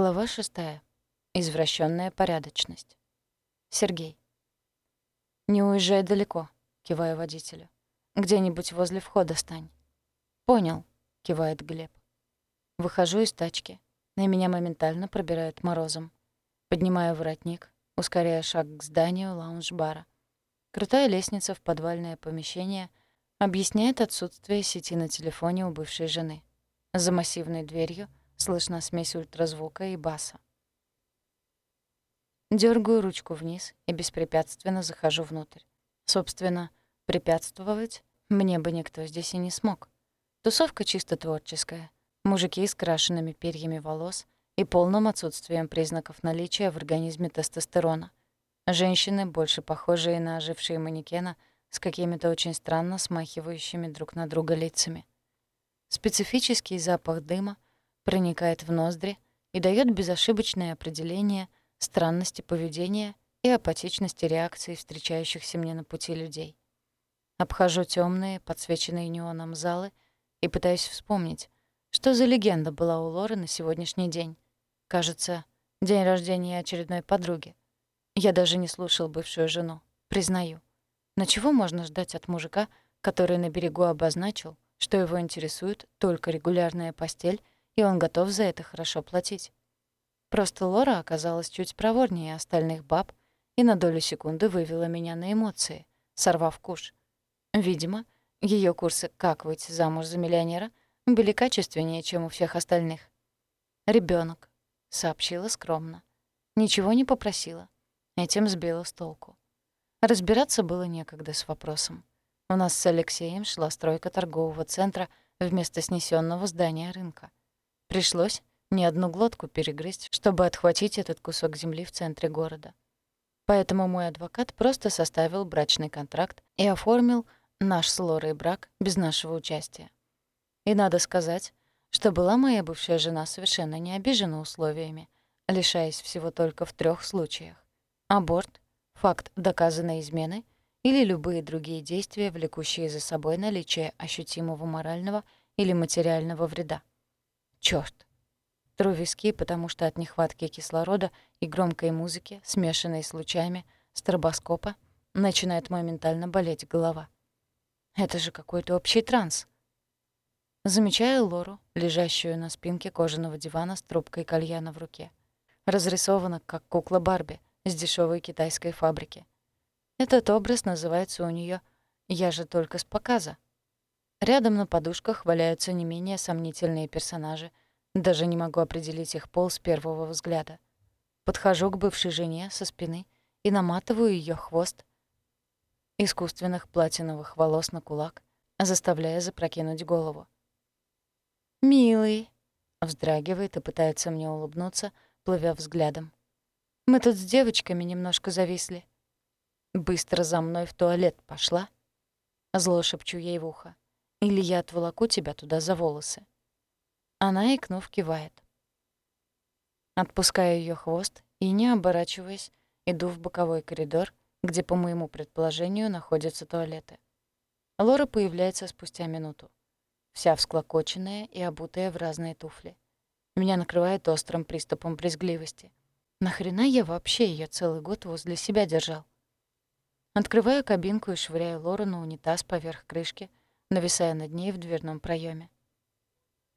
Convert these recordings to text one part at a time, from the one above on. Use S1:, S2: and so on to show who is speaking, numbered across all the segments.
S1: Глава шестая. Извращенная порядочность. Сергей. «Не уезжай далеко», — киваю водителю. «Где-нибудь возле входа стань». «Понял», — кивает Глеб. Выхожу из тачки. На меня моментально пробирает морозом. Поднимаю воротник, ускоряя шаг к зданию лаунж-бара. Крутая лестница в подвальное помещение объясняет отсутствие сети на телефоне у бывшей жены. За массивной дверью — Слышна смесь ультразвука и баса. Дёргаю ручку вниз и беспрепятственно захожу внутрь. Собственно, препятствовать мне бы никто здесь и не смог. Тусовка чисто творческая. Мужики с крашенными перьями волос и полным отсутствием признаков наличия в организме тестостерона. Женщины, больше похожие на ожившие манекена, с какими-то очень странно смахивающими друг на друга лицами. Специфический запах дыма — проникает в ноздри и дает безошибочное определение странности поведения и апатичности реакции встречающихся мне на пути людей. Обхожу темные, подсвеченные неоном залы и пытаюсь вспомнить, что за легенда была у Лоры на сегодняшний день. Кажется, день рождения очередной подруги. Я даже не слушал бывшую жену, признаю. Но чего можно ждать от мужика, который на берегу обозначил, что его интересует только регулярная постель и он готов за это хорошо платить. Просто Лора оказалась чуть проворнее остальных баб и на долю секунды вывела меня на эмоции, сорвав куш. Видимо, ее курсы «Как выйти замуж за миллионера» были качественнее, чем у всех остальных. Ребенок, сообщила скромно. Ничего не попросила. Этим сбила с толку. Разбираться было некогда с вопросом. У нас с Алексеем шла стройка торгового центра вместо снесенного здания рынка. Пришлось не одну глотку перегрызть, чтобы отхватить этот кусок земли в центре города. Поэтому мой адвокат просто составил брачный контракт и оформил наш с Лорой брак без нашего участия. И надо сказать, что была моя бывшая жена совершенно не обижена условиями, лишаясь всего только в трех случаях. Аборт, факт доказанной измены или любые другие действия, влекущие за собой наличие ощутимого морального или материального вреда. Чёрт. Тру виски, потому что от нехватки кислорода и громкой музыки, смешанной с лучами стробоскопа, начинает моментально болеть голова. Это же какой-то общий транс. Замечаю Лору, лежащую на спинке кожаного дивана с трубкой кальяна в руке. Разрисована, как кукла Барби с дешевой китайской фабрики. Этот образ называется у нее «Я же только с показа», Рядом на подушках валяются не менее сомнительные персонажи. Даже не могу определить их пол с первого взгляда. Подхожу к бывшей жене со спины и наматываю ее хвост искусственных платиновых волос на кулак, заставляя запрокинуть голову. «Милый», — вздрагивает и пытается мне улыбнуться, плывя взглядом. «Мы тут с девочками немножко зависли». «Быстро за мной в туалет пошла?» Зло шепчу ей в ухо. Или я отволоку тебя туда за волосы». Она, икнув, кивает. Отпускаю ее хвост и, не оборачиваясь, иду в боковой коридор, где, по моему предположению, находятся туалеты. Лора появляется спустя минуту. Вся всклокоченная и обутая в разные туфли. Меня накрывает острым приступом брезгливости. Нахрена я вообще ее целый год возле себя держал? Открываю кабинку и швыряю Лору на унитаз поверх крышки, нависая над ней в дверном проеме.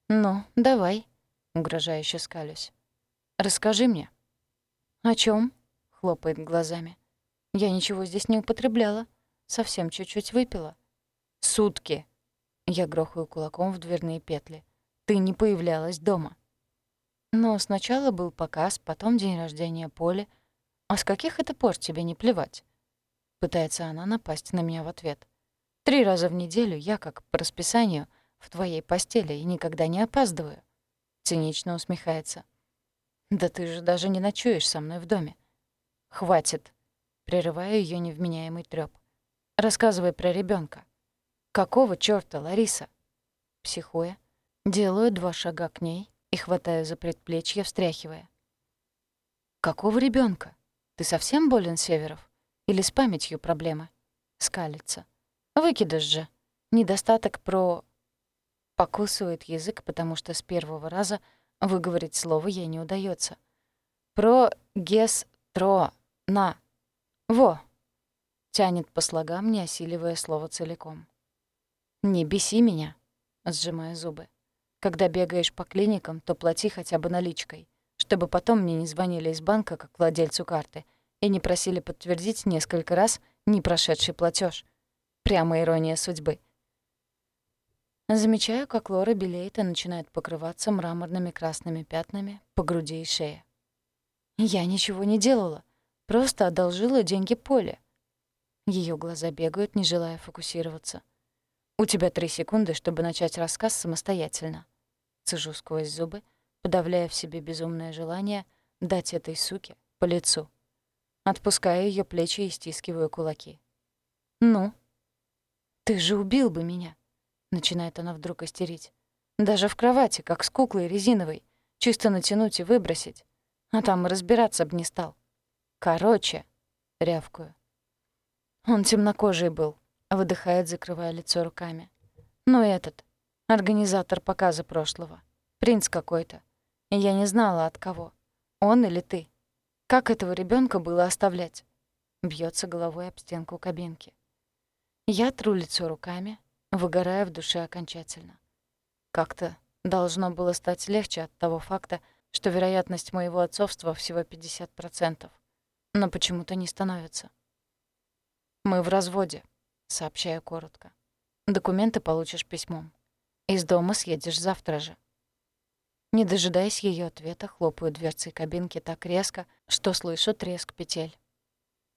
S1: «Ну, давай», — угрожающе скалюсь. «Расскажи мне». «О чем? хлопает глазами. «Я ничего здесь не употребляла. Совсем чуть-чуть выпила». «Сутки!» Я грохаю кулаком в дверные петли. «Ты не появлялась дома». Но сначала был показ, потом день рождения Поли. А с каких это пор тебе не плевать? Пытается она напасть на меня в ответ. Три раза в неделю я, как по расписанию, в твоей постели и никогда не опаздываю. Цинично усмехается. Да ты же даже не ночуешь со мной в доме. Хватит. Прерываю ее невменяемый трёп. Рассказывай про ребенка. Какого чёрта, Лариса? Психуя, делаю два шага к ней и хватаю за предплечье, встряхивая. Какого ребенка? Ты совсем болен, Северов? Или с памятью проблемы? Скалится. Выкидыш же. Недостаток про... Покусывает язык, потому что с первого раза Выговорить слово ей не удается. Про гес тро на. Во. Тянет по слогам, не осиливая слово целиком. Не беси меня, сжимая зубы. Когда бегаешь по клиникам, то плати хотя бы наличкой, чтобы потом мне не звонили из банка как владельцу карты и не просили подтвердить несколько раз не прошедший платеж. Прямо ирония судьбы. Замечаю, как Лора белеет и начинает покрываться мраморными красными пятнами по груди и шее. Я ничего не делала, просто одолжила деньги Поле. Ее глаза бегают, не желая фокусироваться. У тебя три секунды, чтобы начать рассказ самостоятельно. Цежу сквозь зубы, подавляя в себе безумное желание дать этой суке по лицу. Отпускаю ее плечи и стискиваю кулаки. «Ну?» «Ты же убил бы меня!» Начинает она вдруг истерить. «Даже в кровати, как с куклой резиновой. Чисто натянуть и выбросить. А там и разбираться б не стал. Короче!» — рявкую. Он темнокожий был, выдыхает, закрывая лицо руками. «Ну этот, Организатор показа прошлого. Принц какой-то. Я не знала, от кого. Он или ты. Как этого ребенка было оставлять? Бьется головой об стенку кабинки. Я тру лицо руками, выгорая в душе окончательно. Как-то должно было стать легче от того факта, что вероятность моего отцовства всего 50%. Но почему-то не становится. «Мы в разводе», — сообщаю коротко. «Документы получишь письмом. Из дома съедешь завтра же. Не дожидаясь ее ответа, хлопаю дверцей кабинки так резко, что слышу треск петель.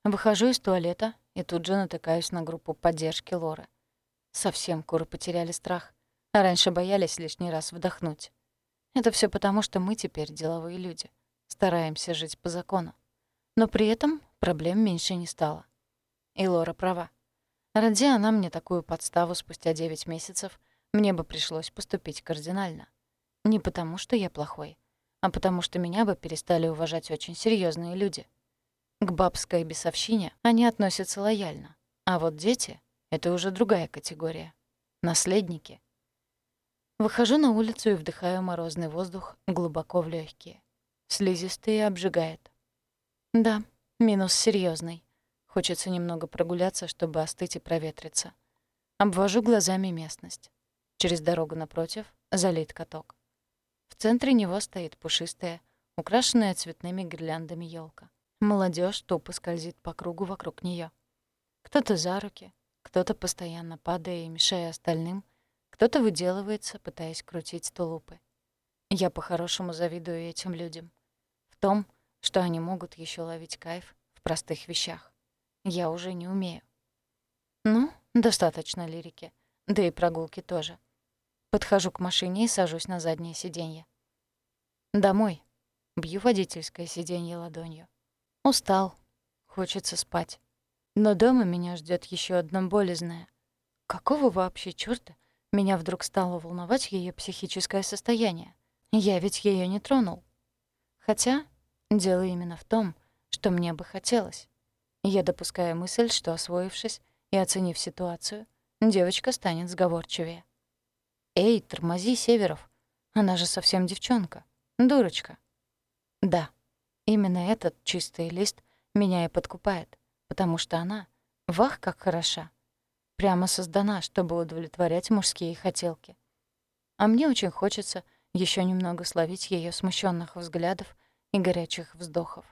S1: Выхожу из туалета и тут же натыкаюсь на группу поддержки Лоры. Совсем куры потеряли страх, а раньше боялись лишний раз вдохнуть. Это все потому, что мы теперь деловые люди, стараемся жить по закону. Но при этом проблем меньше не стало. И Лора права. Ради она мне такую подставу спустя 9 месяцев — мне бы пришлось поступить кардинально. Не потому, что я плохой, а потому что меня бы перестали уважать очень серьезные люди. К бабской бесовщине они относятся лояльно, а вот дети — это уже другая категория. Наследники. Выхожу на улицу и вдыхаю морозный воздух глубоко в легкие. Слизистые обжигает. Да, минус серьезный. Хочется немного прогуляться, чтобы остыть и проветриться. Обвожу глазами местность. Через дорогу напротив залит каток. В центре него стоит пушистая, украшенная цветными гирляндами елка. Молодежь тупо скользит по кругу вокруг нее. Кто-то за руки, кто-то постоянно падая и мешая остальным, кто-то выделывается, пытаясь крутить тулупы. Я по-хорошему завидую этим людям. В том, что они могут еще ловить кайф в простых вещах. Я уже не умею. Ну, достаточно лирики. Да и прогулки тоже. Подхожу к машине и сажусь на заднее сиденье. Домой. Бью водительское сиденье ладонью. Устал. Хочется спать. Но дома меня ждет еще одно болезное. Какого вообще чёрта меня вдруг стало волновать ее психическое состояние? Я ведь ее не тронул. Хотя дело именно в том, что мне бы хотелось. Я допускаю мысль, что, освоившись и оценив ситуацию, девочка станет сговорчивее. «Эй, тормози, Северов! Она же совсем девчонка. Дурочка!» Да, именно этот чистый лист меня и подкупает, потому что она, вах, как хороша, прямо создана, чтобы удовлетворять мужские хотелки. А мне очень хочется еще немного словить ее смущенных взглядов и горячих вздохов.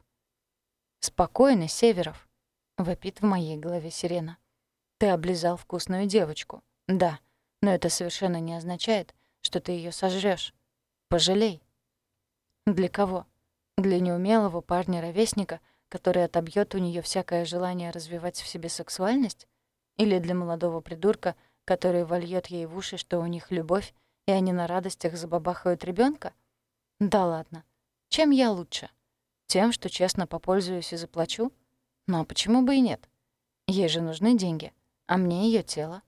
S1: «Спокойно, Северов!» — вопит в моей голове сирена. «Ты облизал вкусную девочку. Да, но это совершенно не означает, что ты ее сожрёшь. Пожалей. Для кого? Для неумелого парня-ровесника, который отобьёт у неё всякое желание развивать в себе сексуальность? Или для молодого придурка, который вольёт ей в уши, что у них любовь, и они на радостях забабахают ребёнка? Да ладно. Чем я лучше? Тем, что честно попользуюсь и заплачу? Ну а почему бы и нет? Ей же нужны деньги, а мне её тело.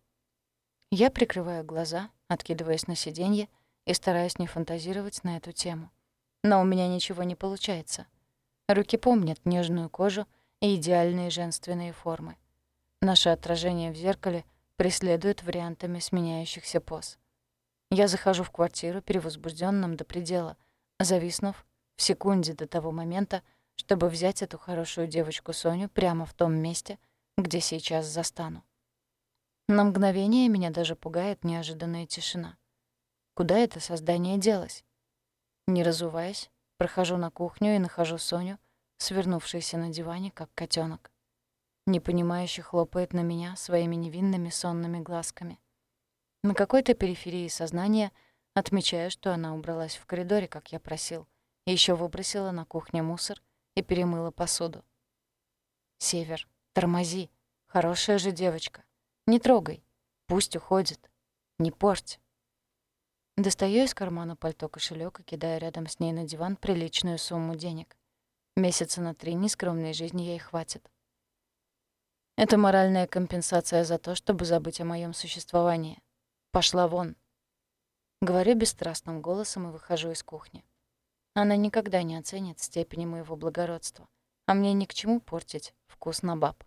S1: Я прикрываю глаза, откидываясь на сиденье и стараюсь не фантазировать на эту тему. Но у меня ничего не получается. Руки помнят нежную кожу и идеальные женственные формы. Наше отражение в зеркале преследует вариантами сменяющихся поз. Я захожу в квартиру перевозбужденным до предела, зависнув в секунде до того момента, чтобы взять эту хорошую девочку Соню прямо в том месте, где сейчас застану. На мгновение меня даже пугает неожиданная тишина. Куда это создание делось? Не разуваясь, прохожу на кухню и нахожу Соню, свернувшейся на диване, как котенок. Непонимающе хлопает на меня своими невинными сонными глазками. На какой-то периферии сознания отмечаю, что она убралась в коридоре, как я просил, и еще выбросила на кухне мусор и перемыла посуду. «Север, тормози. Хорошая же девочка. Не трогай. Пусть уходит. Не порть». Достаю из кармана пальто кошелек и кидаю рядом с ней на диван приличную сумму денег. Месяца на три нескромной жизни ей хватит. Это моральная компенсация за то, чтобы забыть о моем существовании. Пошла вон. Говорю бесстрастным голосом и выхожу из кухни. Она никогда не оценит степени моего благородства, а мне ни к чему портить вкус на баб.